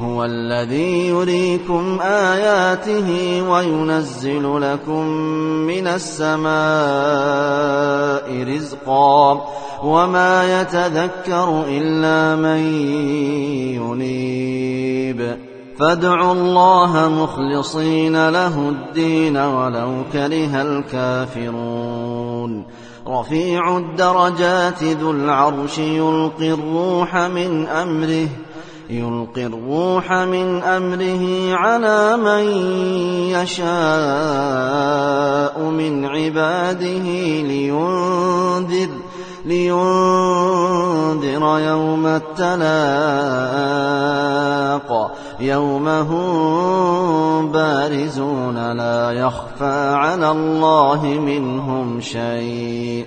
هو الذي يريكم آياته وينزل لكم من السماء رزقا وما يتذكر إلا من ينيب. فادعوا الله مخلصين له الدين ولو كره الكافرون. رفيع الدرجات ذو العرش يلقي الروح من أمره يلقي الروح من أمره على من يشاء من عباده لينذر لينذر يوم التلاق. يوم هم بارزون لا يخفى على الله منهم شيء.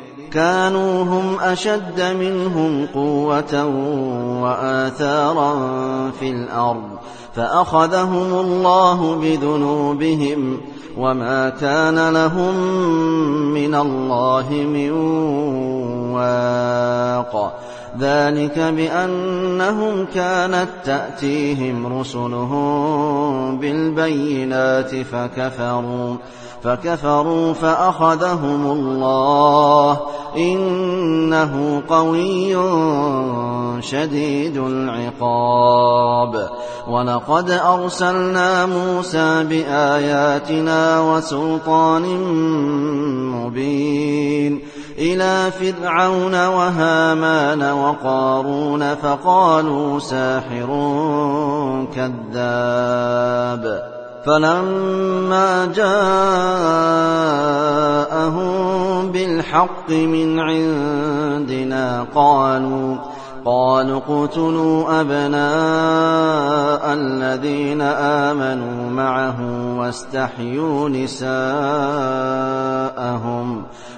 كانوا هم أشد منهم قوة وآثارا في الأرض فأخذهم الله بذنوبهم وما كان لهم من الله من واق ذلك بأنهم كانت تأتيهم رسلهم بالبينات فكفروا فكفروا فأخذهم الله إنه قوي شديد العقاب. ولقد أرسلنا موسى بآياتنا وسلطان مبين إلى فرعون وهامان وقارون فقالوا ساحر كذاب فلما جاءهم بالحق من عندنا قالوا قالوا اقتلوا أبناء الذين آمنوا معه واستحيوا نساءهم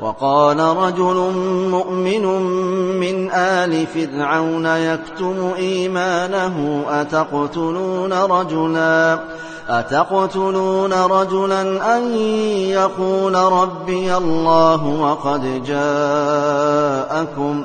وقال رجل مؤمن من آل فرعون يكتم إيمانه أتقتلون رجلا؟ أتقتلون رجلا أن يقول ربي الله وقد جاءكم؟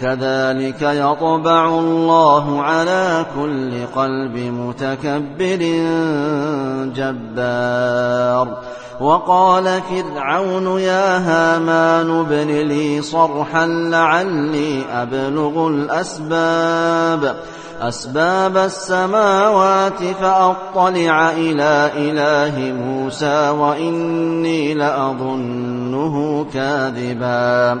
كذلك يطبع الله على كل قلب متكبر جبار. وقال فرعون يا هامان ابن لي صرحا لعلي أبلغ الأسباب. أسباب السماوات فأطلع إلى إله موسى وإني لأظنه كاذبا.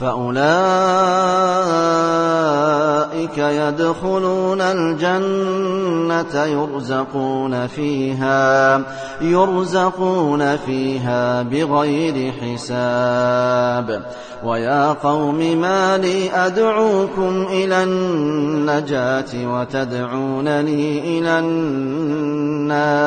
فأولئك يدخلون الجنة يرزقون فيها يرزقون فيها بغير حساب. ويا قوم ما لي أدعوكم إلى النجاة وتدعونني إلى النار.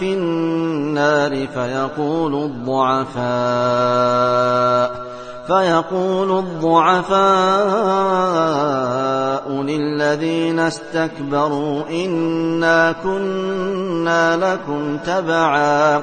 في النار فيقول الضعفاء فيقول الضعفاء للذين استكبروا إنا كنا لكم تبعا.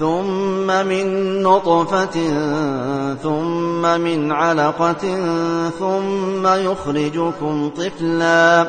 ثم من نطفة ثم من علقة ثم يخرجكم طفلا.